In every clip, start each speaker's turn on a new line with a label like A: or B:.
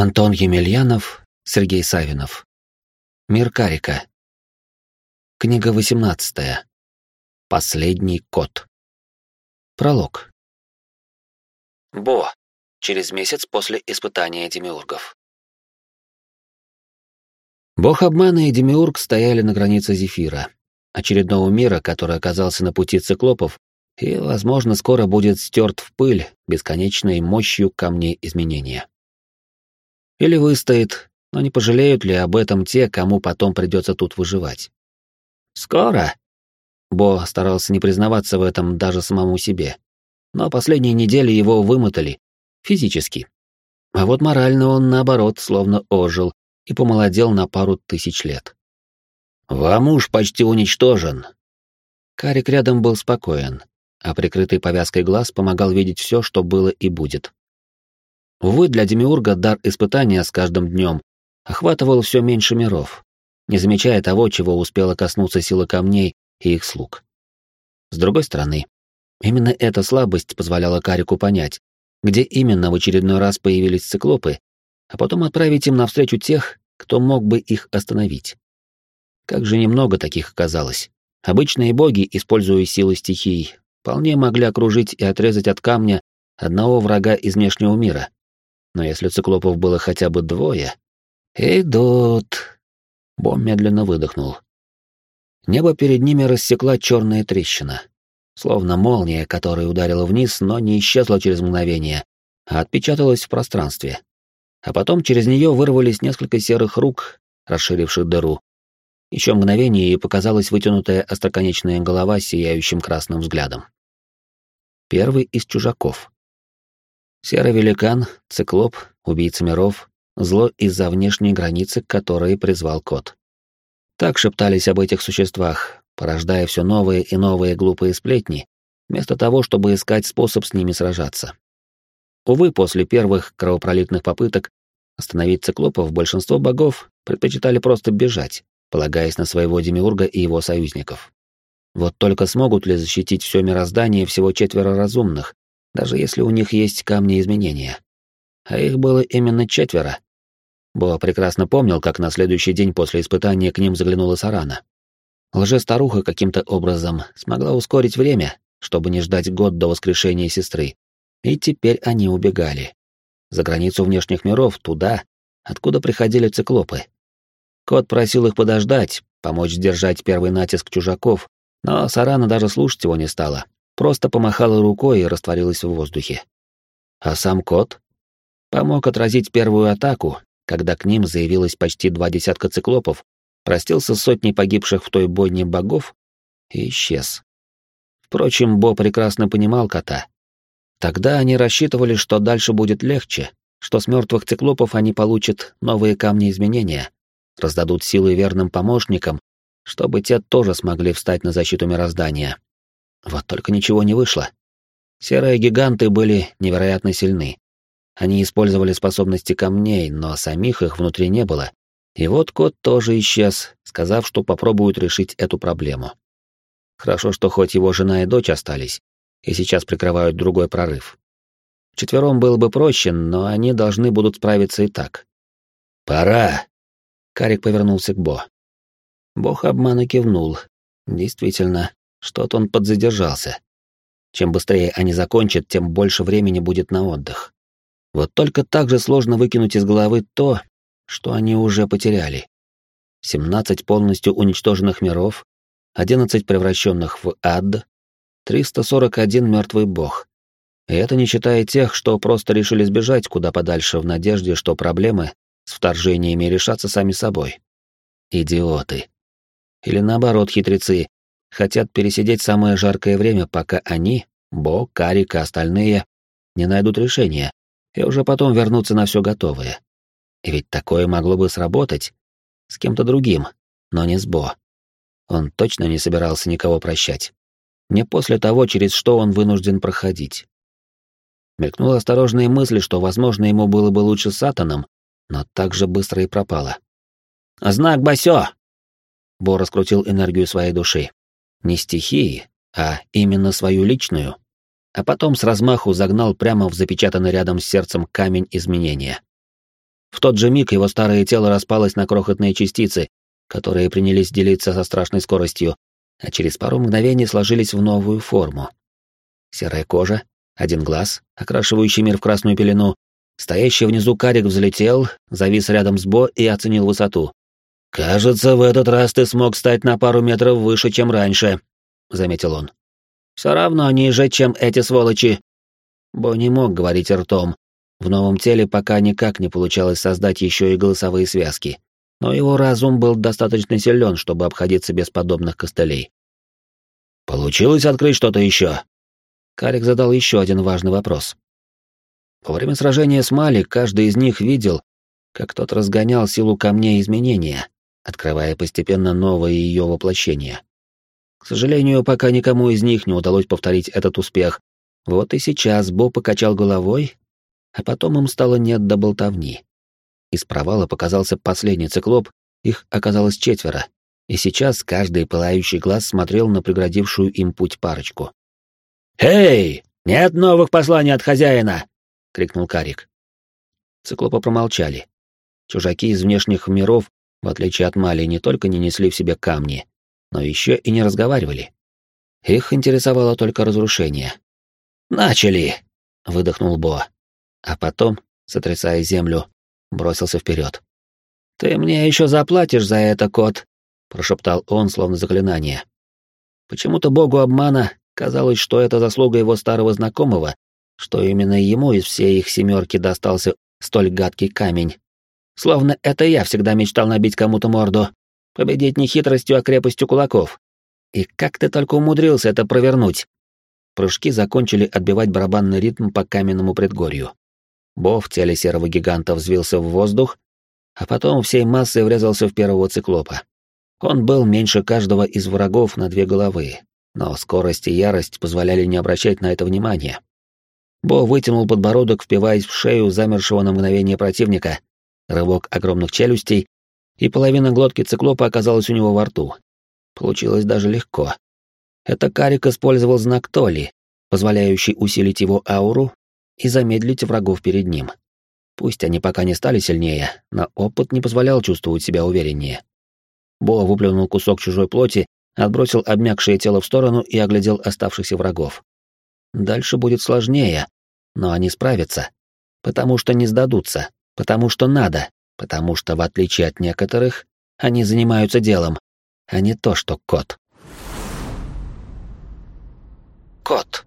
A: Антон Емельянов, Сергей Савинов. Мир Карика. Книга 18. Последний кот. Пролог. Бо. Через месяц после испытания демиургов. Бог обмана и демиург стояли на границе Зефира, очередного мира, который оказался на пути циклопов и, возможно, скоро будет стерт в пыль бесконечной мощью камней изменения. Или выстоит, но не пожалеют ли об этом те, кому потом придется тут выживать? «Скоро?» Бо старался не признаваться в этом даже самому себе. Но последние недели его вымотали. Физически. А вот морально он, наоборот, словно ожил и помолодел на пару тысяч лет. «Вам уж почти уничтожен». Карик рядом был спокоен, а прикрытый повязкой глаз помогал видеть все, что было и будет. Увы, для Демиурга дар испытания с каждым днем охватывал все меньше миров, не замечая того, чего успела коснуться сила камней и их слуг. С другой стороны, именно эта слабость позволяла Карику понять, где именно в очередной раз появились циклопы, а потом отправить им навстречу тех, кто мог бы их остановить. Как же немного таких оказалось. Обычные боги, используя силы стихий, вполне могли окружить и отрезать от камня одного врага из внешнего мира, но если циклопов было хотя бы двое... «Идут!» Бом медленно выдохнул. Небо перед ними рассекла черная трещина. Словно молния, которая ударила вниз, но не исчезла через мгновение, а отпечаталась в пространстве. А потом через нее вырвались несколько серых рук, расширивших дыру. Еще мгновение, и показалась вытянутая остроконечная голова с сияющим красным взглядом. Первый из чужаков. Серый великан, циклоп, убийца миров, зло из-за внешней границы, которые призвал кот. Так шептались об этих существах, порождая все новые и новые глупые сплетни, вместо того, чтобы искать способ с ними сражаться. Увы, после первых кровопролитных попыток остановить циклопов большинство богов предпочитали просто бежать, полагаясь на своего демиурга и его союзников. Вот только смогут ли защитить все мироздание всего четверо разумных, даже если у них есть камни изменения. А их было именно четверо. Бо прекрасно помнил, как на следующий день после испытания к ним заглянула Сарана. Лже-старуха каким-то образом смогла ускорить время, чтобы не ждать год до воскрешения сестры. И теперь они убегали. За границу внешних миров, туда, откуда приходили циклопы. Кот просил их подождать, помочь сдержать первый натиск чужаков, но Сарана даже слушать его не стала, просто помахала рукой и растворилась в воздухе. А сам кот помог отразить первую атаку, когда к ним заявилось почти два десятка циклопов, простился с сотней погибших в той бойне богов и исчез. Впрочем, Бо прекрасно понимал кота. Тогда они рассчитывали, что дальше будет легче, что с мертвых циклопов они получат новые камни изменения, раздадут силы верным помощникам, чтобы те тоже смогли встать на защиту мироздания. Вот только ничего не вышло. Серые гиганты были невероятно сильны. Они использовали способности камней, но самих их внутри не было. И вот кот тоже исчез, сказав, что попробует решить эту проблему. Хорошо, что хоть его жена и дочь остались, и сейчас прикрывают другой прорыв. Четвером было бы проще, но они должны будут справиться и так. «Пора!» Карик повернулся к Бо. Бог обмана кивнул. Действительно, что-то он подзадержался. Чем быстрее они закончат, тем больше времени будет на отдых. Вот только так же сложно выкинуть из головы то, что они уже потеряли. 17 полностью уничтоженных миров, 11 превращенных в ад, 341 мертвый бог. И это не считая тех, что просто решили сбежать куда подальше в надежде, что проблемы с вторжениями решатся сами собой. Идиоты. Или наоборот, хитрецы, хотят пересидеть самое жаркое время, пока они, Бо, Карик и остальные, не найдут решения, и уже потом вернуться на все готовое. И ведь такое могло бы сработать с кем-то другим, но не с Бо. Он точно не собирался никого прощать. Не после того, через что он вынужден проходить. Мелькнула осторожная мысль, что, возможно, ему было бы лучше с Сатаном, но так же быстро и пропала. «Знак Басё!» Бо раскрутил энергию своей души не стихии, а именно свою личную, а потом с размаху загнал прямо в запечатанный рядом с сердцем камень изменения. В тот же миг его старое тело распалось на крохотные частицы, которые принялись делиться со страшной скоростью, а через пару мгновений сложились в новую форму. Серая кожа, один глаз, окрашивающий мир в красную пелену, стоящий внизу карик взлетел, завис рядом с Бо и оценил высоту. «Кажется, в этот раз ты смог стать на пару метров выше, чем раньше», — заметил он. «Все равно ниже, чем эти сволочи». Бо не мог говорить ртом. В новом теле пока никак не получалось создать еще и голосовые связки, но его разум был достаточно силен, чтобы обходиться без подобных костылей. «Получилось открыть что-то еще?» Карик задал еще один важный вопрос. Во время сражения с Мали каждый из них видел, как тот разгонял силу камней изменения, открывая постепенно новое ее воплощение. К сожалению, пока никому из них не удалось повторить этот успех. Вот и сейчас Бо покачал головой, а потом им стало нет до болтовни. Из провала показался последний циклоп, их оказалось четверо, и сейчас каждый пылающий глаз смотрел на преградившую им путь парочку. «Эй, нет новых посланий от хозяина!» — крикнул Карик. Циклопы промолчали. Чужаки из внешних миров в отличие от Мали, не только не несли в себе камни, но еще и не разговаривали. Их интересовало только разрушение. «Начали!» — выдохнул Бо. А потом, сотрясая землю, бросился вперед. «Ты мне еще заплатишь за это, кот!» — прошептал он, словно заклинание. Почему-то богу обмана казалось, что это заслуга его старого знакомого, что именно ему из всей их семерки достался столь гадкий камень, Словно это я всегда мечтал набить кому-то морду. Победить не хитростью, а крепостью кулаков. И как ты только умудрился это провернуть? Прыжки закончили отбивать барабанный ритм по каменному предгорью. Бо в теле серого гиганта взвился в воздух, а потом всей массой врезался в первого циклопа. Он был меньше каждого из врагов на две головы, но скорость и ярость позволяли не обращать на это внимания. Бо вытянул подбородок, впиваясь в шею замершего на мгновение противника, рывок огромных челюстей, и половина глотки циклопа оказалась у него во рту. Получилось даже легко. Это Карик использовал знак Толи, позволяющий усилить его ауру и замедлить врагов перед ним. Пусть они пока не стали сильнее, но опыт не позволял чувствовать себя увереннее. Бо выплюнул кусок чужой плоти, отбросил обмякшее тело в сторону и оглядел оставшихся врагов. Дальше будет сложнее, но они справятся, потому что не сдадутся. Потому что надо, потому что, в отличие от некоторых, они занимаются делом, а не то, что кот. Кот.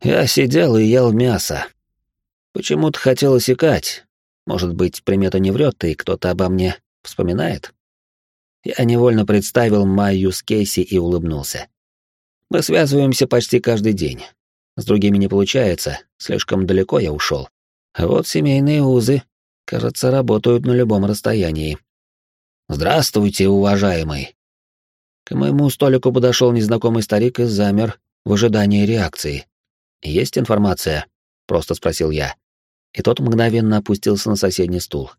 A: Я сидел и ел мясо. Почему-то хотелось икать. Может быть, примета не врет, и кто-то обо мне вспоминает? Я невольно представил Майю с Кейси и улыбнулся. Мы связываемся почти каждый день. С другими не получается, слишком далеко я ушел. А вот семейные узы, кажется, работают на любом расстоянии. «Здравствуйте, уважаемый!» К моему столику подошел незнакомый старик и замер в ожидании реакции. «Есть информация?» — просто спросил я. И тот мгновенно опустился на соседний стул.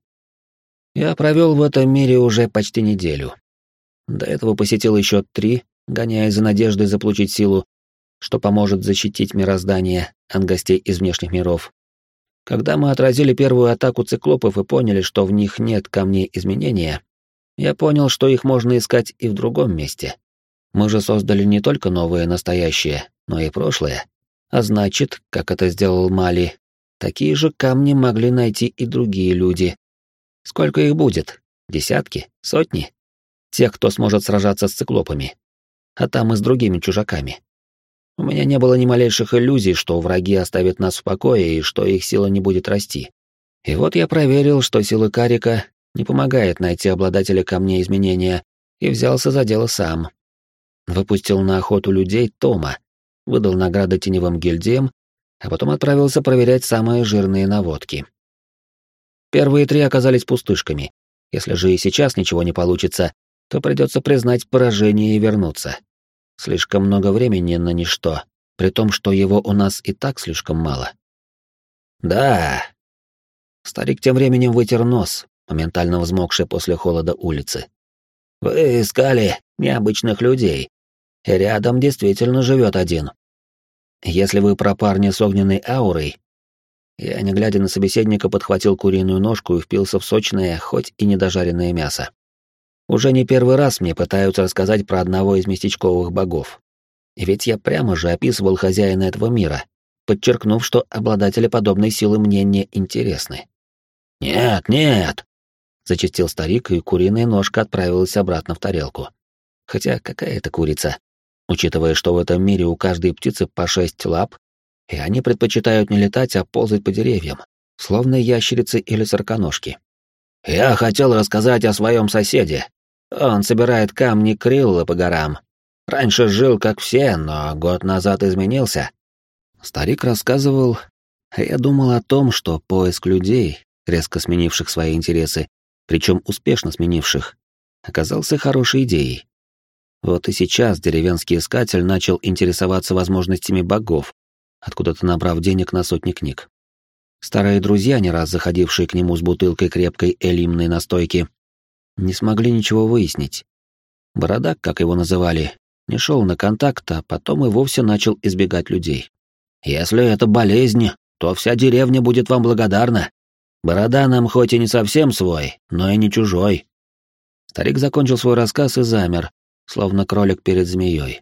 A: Я провел в этом мире уже почти неделю. До этого посетил еще три, гоняя за надеждой заполучить силу, что поможет защитить мироздание от гостей из внешних миров, когда мы отразили первую атаку циклопов и поняли, что в них нет камней изменения, я понял, что их можно искать и в другом месте. Мы же создали не только новое настоящее, но и прошлое. А значит, как это сделал Мали, такие же камни могли найти и другие люди. Сколько их будет? Десятки? Сотни? Тех, кто сможет сражаться с циклопами. А там и с другими чужаками. У меня не было ни малейших иллюзий, что враги оставят нас в покое и что их сила не будет расти. И вот я проверил, что сила Карика не помогает найти обладателя камней изменения, и взялся за дело сам. Выпустил на охоту людей Тома, выдал награды теневым гильдиям, а потом отправился проверять самые жирные наводки. Первые три оказались пустышками. Если же и сейчас ничего не получится, то придется признать поражение и вернуться. Слишком много времени на ничто, при том, что его у нас и так слишком мало. Да. Старик тем временем вытер нос, моментально взмокший после холода улицы. Вы искали необычных людей, и рядом действительно живет один. Если вы про парня с огненной аурой, Я, не глядя на собеседника, подхватил куриную ножку и впился в сочное, хоть и недожаренное мясо. Уже не первый раз мне пытаются рассказать про одного из местечковых богов. И ведь я прямо же описывал хозяина этого мира, подчеркнув, что обладатели подобной силы мне не интересны. «Нет, нет!» — зачастил старик, и куриная ножка отправилась обратно в тарелку. Хотя какая это курица? Учитывая, что в этом мире у каждой птицы по шесть лап, и они предпочитают не летать, а ползать по деревьям, словно ящерицы или сороконожки. «Я хотел рассказать о своем соседе. Он собирает камни крилла по горам. Раньше жил как все, но год назад изменился». Старик рассказывал, я думал о том, что поиск людей, резко сменивших свои интересы, причем успешно сменивших, оказался хорошей идеей. Вот и сейчас деревенский искатель начал интересоваться возможностями богов, откуда-то набрав денег на сотни книг. Старые друзья, не раз заходившие к нему с бутылкой крепкой элимной настойки, не смогли ничего выяснить. Бородак, как его называли, не шел на контакт, а потом и вовсе начал избегать людей. «Если это болезнь, то вся деревня будет вам благодарна. Борода нам хоть и не совсем свой, но и не чужой». Старик закончил свой рассказ и замер, словно кролик перед змеей.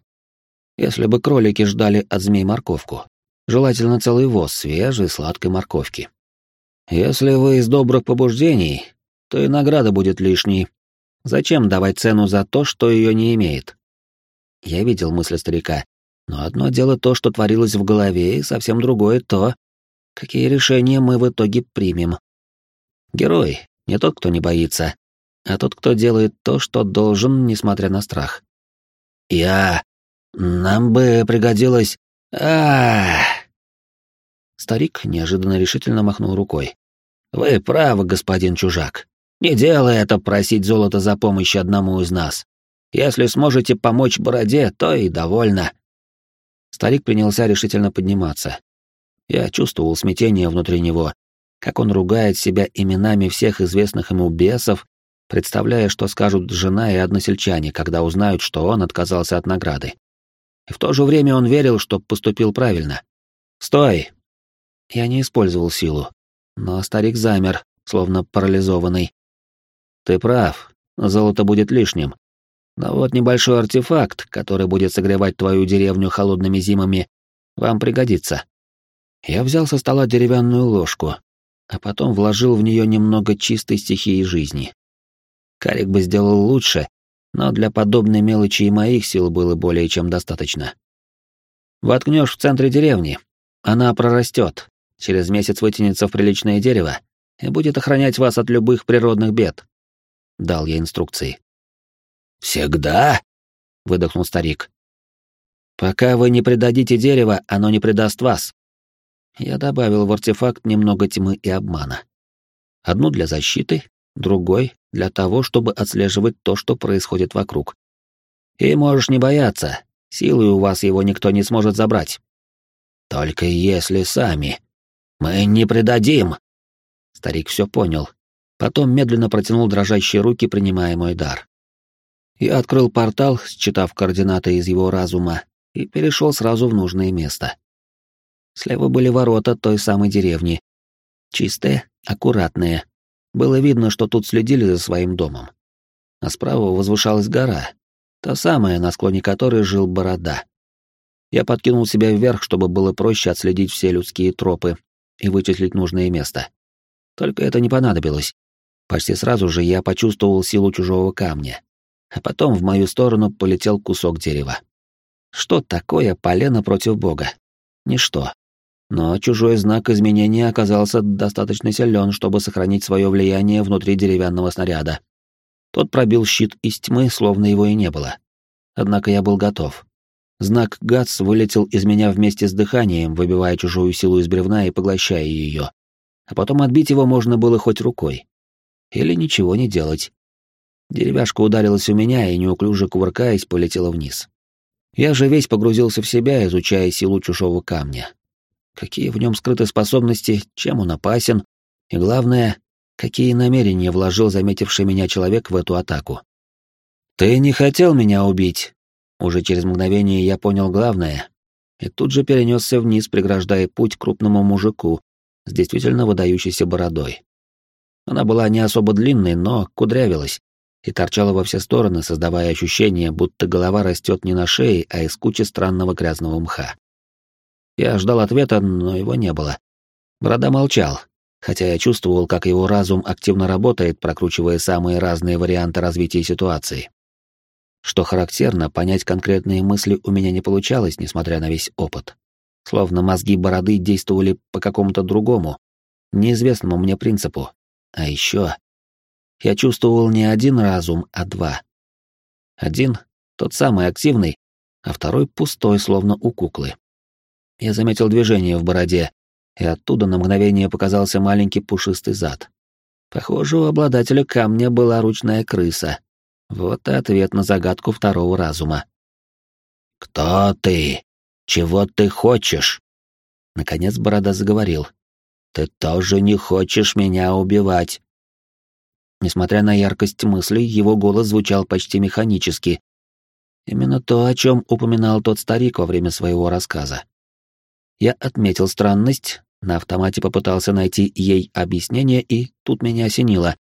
A: Если бы кролики ждали от змей морковку. Желательно целый воз свежей сладкой морковки. Если вы из добрых побуждений, то и награда будет лишней. Зачем давать цену за то, что ее не имеет? Я видел мысли старика, но одно дело то, что творилось в голове, и совсем другое то, какие решения мы в итоге примем. Герой — не тот, кто не боится, а тот, кто делает то, что должен, несмотря на страх. «Я... нам бы пригодилось... а Старик неожиданно решительно махнул рукой. «Вы правы, господин чужак. Не делай это просить золото за помощь одному из нас. Если сможете помочь бороде, то и довольно». Старик принялся решительно подниматься. Я чувствовал смятение внутри него, как он ругает себя именами всех известных ему бесов представляя, что скажут жена и односельчане, когда узнают, что он отказался от награды. И в то же время он верил, что поступил правильно. «Стой!» Я не использовал силу, но старик замер, словно парализованный. «Ты прав, золото будет лишним. Но вот небольшой артефакт, который будет согревать твою деревню холодными зимами, вам пригодится». Я взял со стола деревянную ложку, а потом вложил в нее немного чистой стихии жизни. Карик бы сделал лучше, но для подобной мелочи и моих сил было более чем достаточно. Воткнешь в центре деревни, она прорастет, через месяц вытянется в приличное дерево и будет охранять вас от любых природных бед. Дал я инструкции. «Всегда?» — выдохнул старик. «Пока вы не предадите дерево, оно не предаст вас». Я добавил в артефакт немного тьмы и обмана. Одну для защиты, другой для того, чтобы отслеживать то, что происходит вокруг. И можешь не бояться, силой у вас его никто не сможет забрать. Только если сами. Мы не предадим. Старик все понял. Потом медленно протянул дрожащие руки, принимая мой дар. Я открыл портал, считав координаты из его разума, и перешел сразу в нужное место. Слева были ворота той самой деревни. Чистые, аккуратные, было видно, что тут следили за своим домом. А справа возвышалась гора, та самая, на склоне которой жил Борода. Я подкинул себя вверх, чтобы было проще отследить все людские тропы и вычислить нужное место. Только это не понадобилось. Почти сразу же я почувствовал силу чужого камня, а потом в мою сторону полетел кусок дерева. Что такое полено против бога? Ничто но чужой знак изменения оказался достаточно силен, чтобы сохранить свое влияние внутри деревянного снаряда. Тот пробил щит из тьмы, словно его и не было. Однако я был готов. Знак ГАЦ вылетел из меня вместе с дыханием, выбивая чужую силу из бревна и поглощая ее. А потом отбить его можно было хоть рукой. Или ничего не делать. Деревяшка ударилась у меня и, неуклюже кувыркаясь, полетела вниз. Я же весь погрузился в себя, изучая силу чужого камня какие в нем скрыты способности, чем он опасен, и главное, какие намерения вложил заметивший меня человек в эту атаку. «Ты не хотел меня убить!» Уже через мгновение я понял главное, и тут же перенесся вниз, преграждая путь крупному мужику, с действительно выдающейся бородой. Она была не особо длинной, но кудрявилась и торчала во все стороны, создавая ощущение, будто голова растет не на шее, а из кучи странного грязного мха. Я ждал ответа, но его не было. Борода молчал, хотя я чувствовал, как его разум активно работает, прокручивая самые разные варианты развития ситуации. Что характерно, понять конкретные мысли у меня не получалось, несмотря на весь опыт. Словно мозги бороды действовали по какому-то другому, неизвестному мне принципу. А еще я чувствовал не один разум, а два. Один — тот самый активный, а второй пустой, словно у куклы. Я заметил движение в бороде, и оттуда на мгновение показался маленький пушистый зад. Похоже, у обладателя камня была ручная крыса. Вот и ответ на загадку второго разума. «Кто ты? Чего ты хочешь?» Наконец Борода заговорил. «Ты тоже не хочешь меня убивать. Несмотря на яркость мыслей, его голос звучал почти механически. Именно то, о чем упоминал тот старик во время своего рассказа. Я отметил странность, на автомате попытался найти ей объяснение, и тут меня осенило.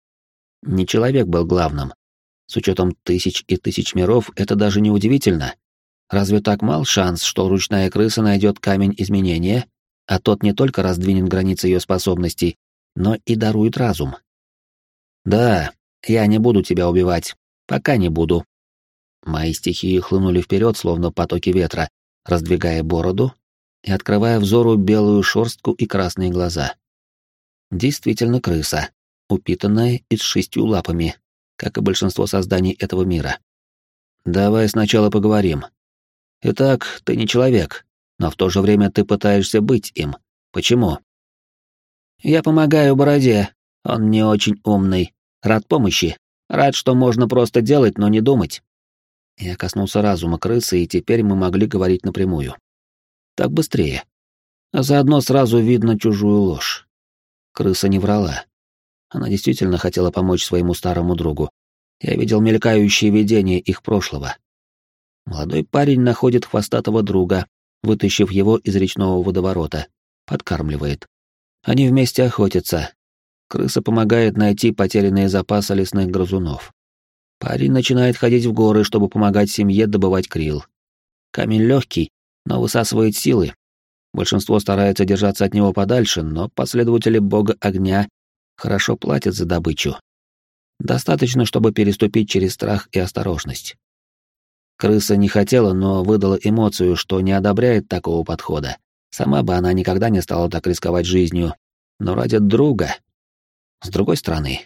A: Не человек был главным. С учетом тысяч и тысяч миров, это даже не удивительно. Разве так мал шанс, что ручная крыса найдет камень изменения, а тот не только раздвинет границы ее способностей, но и дарует разум? Да, я не буду тебя убивать. Пока не буду. Мои стихии хлынули вперед, словно потоки ветра, раздвигая бороду и открывая взору белую шорстку и красные глаза. Действительно крыса, упитанная и с шестью лапами, как и большинство созданий этого мира. Давай сначала поговорим. Итак, ты не человек, но в то же время ты пытаешься быть им. Почему? Я помогаю Бороде, он не очень умный. Рад помощи. Рад, что можно просто делать, но не думать. Я коснулся разума крысы, и теперь мы могли говорить напрямую. Так быстрее. А заодно сразу видно чужую ложь. Крыса не врала. Она действительно хотела помочь своему старому другу. Я видел мелькающие видения их прошлого. Молодой парень находит хвостатого друга, вытащив его из речного водоворота, подкармливает. Они вместе охотятся, Крыса помогает найти потерянные запасы лесных грызунов. Парень начинает ходить в горы, чтобы помогать семье добывать крил. Камень легкий, но высасывает силы. Большинство старается держаться от него подальше, но последователи бога огня хорошо платят за добычу. Достаточно, чтобы переступить через страх и осторожность. Крыса не хотела, но выдала эмоцию, что не одобряет такого подхода. Сама бы она никогда не стала так рисковать жизнью, но ради друга с другой стороны,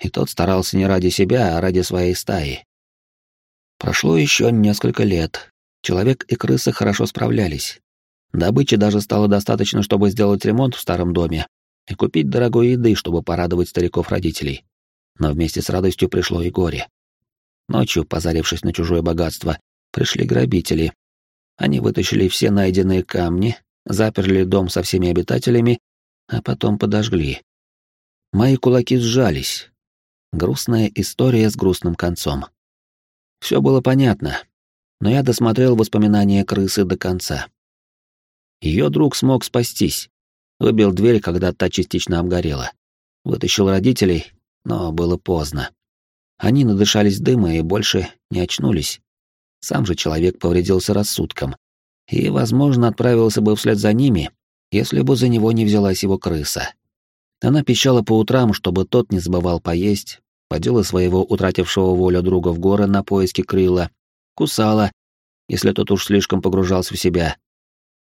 A: и тот старался не ради себя, а ради своей стаи. Прошло еще несколько лет. Человек и крыса хорошо справлялись. Добычи даже стало достаточно, чтобы сделать ремонт в старом доме и купить дорогой еды, чтобы порадовать стариков-родителей. Но вместе с радостью пришло и горе. Ночью, позарившись на чужое богатство, пришли грабители. Они вытащили все найденные камни, заперли дом со всеми обитателями, а потом подожгли. Мои кулаки сжались. Грустная история с грустным концом. Все было понятно, но я досмотрел воспоминания крысы до конца. Ее друг смог спастись. Выбил дверь, когда та частично обгорела. Вытащил родителей, но было поздно. Они надышались дыма и больше не очнулись. Сам же человек повредился рассудком. И, возможно, отправился бы вслед за ними, если бы за него не взялась его крыса. Она пищала по утрам, чтобы тот не забывал поесть, водила своего утратившего волю друга в горы на поиски крыла, кусала, если тот уж слишком погружался в себя.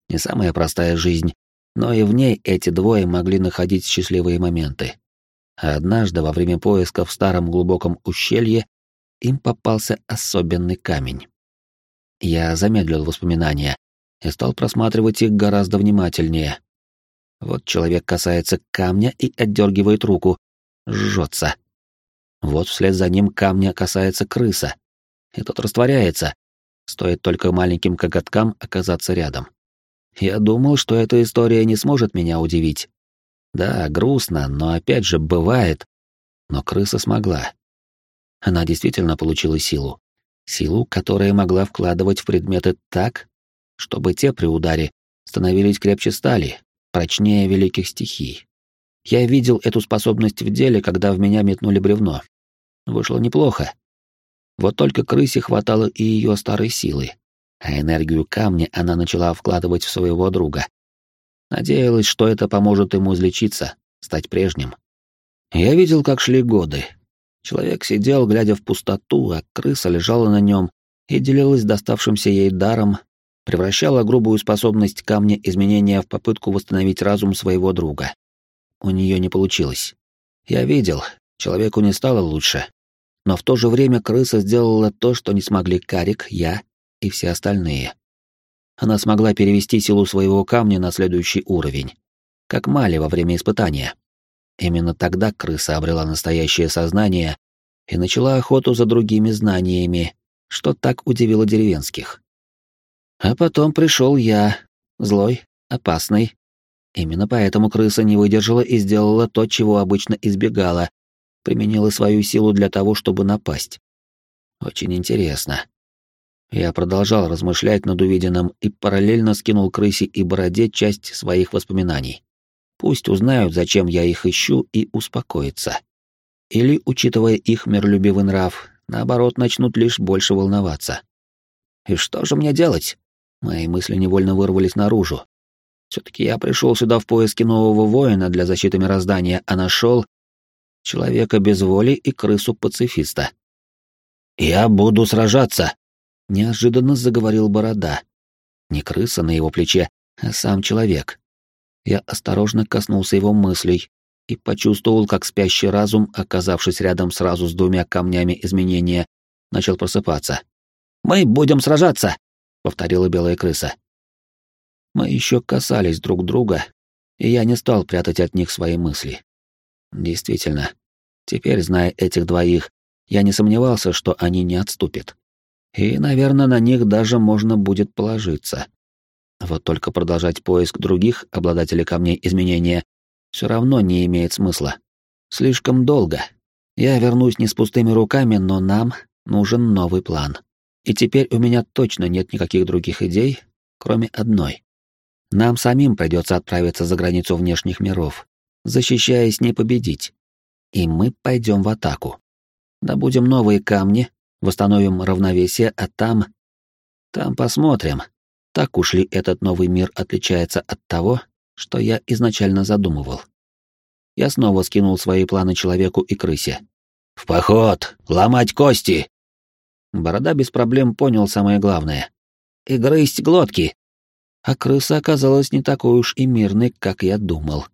A: Не самая простая жизнь, но и в ней эти двое могли находить счастливые моменты. А однажды во время поиска в старом глубоком ущелье им попался особенный камень. Я замедлил воспоминания и стал просматривать их гораздо внимательнее, вот человек касается камня и отдергивает руку. Жжется. Вот вслед за ним камня касается крыса. И тот растворяется. Стоит только маленьким коготкам оказаться рядом. Я думал, что эта история не сможет меня удивить. Да, грустно, но опять же бывает. Но крыса смогла. Она действительно получила силу. Силу, которая могла вкладывать в предметы так, чтобы те при ударе становились крепче стали, прочнее великих стихий. Я видел эту способность в деле, когда в меня метнули бревно. Вышло неплохо. Вот только крысе хватало и ее старой силы, а энергию камня она начала вкладывать в своего друга. Надеялась, что это поможет ему излечиться, стать прежним. Я видел, как шли годы. Человек сидел, глядя в пустоту, а крыса лежала на нем и делилась доставшимся ей даром, превращала грубую способность камня изменения в попытку восстановить разум своего друга. У нее не получилось. Я видел, человеку не стало лучше. Но в то же время крыса сделала то, что не смогли Карик, я и все остальные. Она смогла перевести силу своего камня на следующий уровень, как Мали во время испытания. Именно тогда крыса обрела настоящее сознание и начала охоту за другими знаниями, что так удивило деревенских. А потом пришел я, злой, опасный. Именно поэтому крыса не выдержала и сделала то, чего обычно избегала, применила свою силу для того, чтобы напасть. Очень интересно. Я продолжал размышлять над увиденным и параллельно скинул крысе и бороде часть своих воспоминаний. Пусть узнают, зачем я их ищу, и успокоятся. Или, учитывая их миролюбивый нрав, наоборот, начнут лишь больше волноваться. И что же мне делать? Мои мысли невольно вырвались наружу. Все-таки я пришел сюда в поиске нового воина для защиты мироздания, а нашел человека без воли и крысу-пацифиста. «Я буду сражаться!» — неожиданно заговорил Борода. Не крыса на его плече, а сам человек. Я осторожно коснулся его мыслей и почувствовал, как спящий разум, оказавшись рядом сразу с двумя камнями изменения, начал просыпаться. «Мы будем сражаться!» — повторила белая крыса. Мы еще касались друг друга, и я не стал прятать от них свои мысли. Действительно, теперь, зная этих двоих, я не сомневался, что они не отступят. И, наверное, на них даже можно будет положиться. Вот только продолжать поиск других обладателей камней изменения все равно не имеет смысла. Слишком долго. Я вернусь не с пустыми руками, но нам нужен новый план. И теперь у меня точно нет никаких других идей, кроме одной. Нам самим придется отправиться за границу внешних миров, защищаясь не победить. И мы пойдем в атаку. Добудем новые камни, восстановим равновесие, а там... Там посмотрим, так уж ли этот новый мир отличается от того, что я изначально задумывал. Я снова скинул свои планы человеку и крысе. «В поход! Ломать кости!» Борода без проблем понял самое главное. «И грызть глотки!» А крыса оказалась не такой уж и мирной, как я думал.